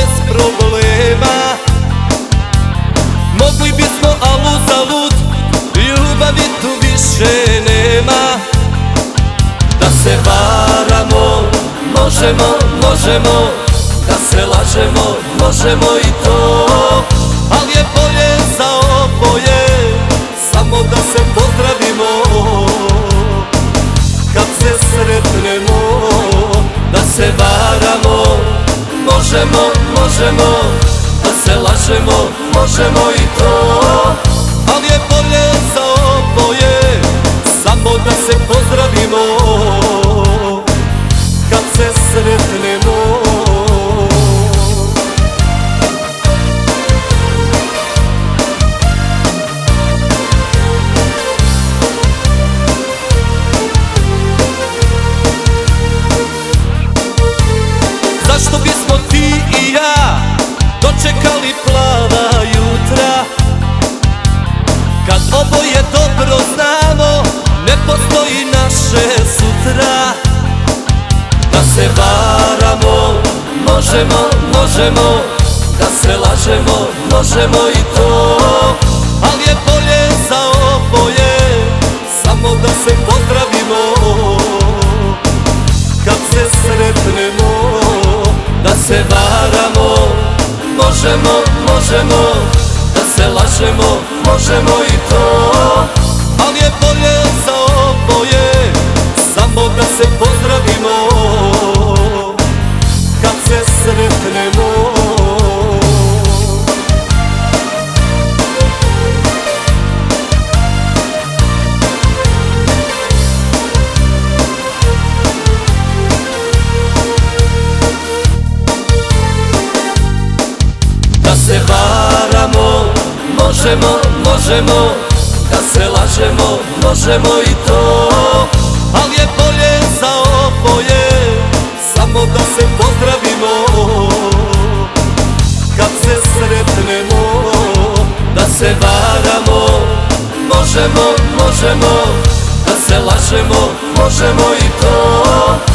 bez problema. Mogli bismo alu za lud Ljubavi tu više nema. Da se varamo Možemo, možemo. Da se lažemo Možemo i to. Ali je bolje za oboje Samo da se pozdravimo. Kad se sretnemo Da se varamo Možemo možemo Da se lažemo, možemo i to. Ali je bolje za oboje Samo da se pozdravimo. Kad se sretnemo. Zašto bismo ti i ja Dočekali plava jutra. Kad oboje dobro znamo Ne postoji naše sutra. Da se varamo Možemo, možemo. Da se lažemo Možemo i to. Ali je bolje za oboje Samo da se pozdravimo. Kad se sretnemo Da se varamo Možemo, možemo Da se lažemo Možemo i to. Ali je bolje se varamo, možemo, možemo. Da se lažemo, možemo i to. Ali je bolje za oboje Samo da se pozdravimo. Kad se sretnemo Da se varamo Možemo, možemo. Da se lažemo, možemo i to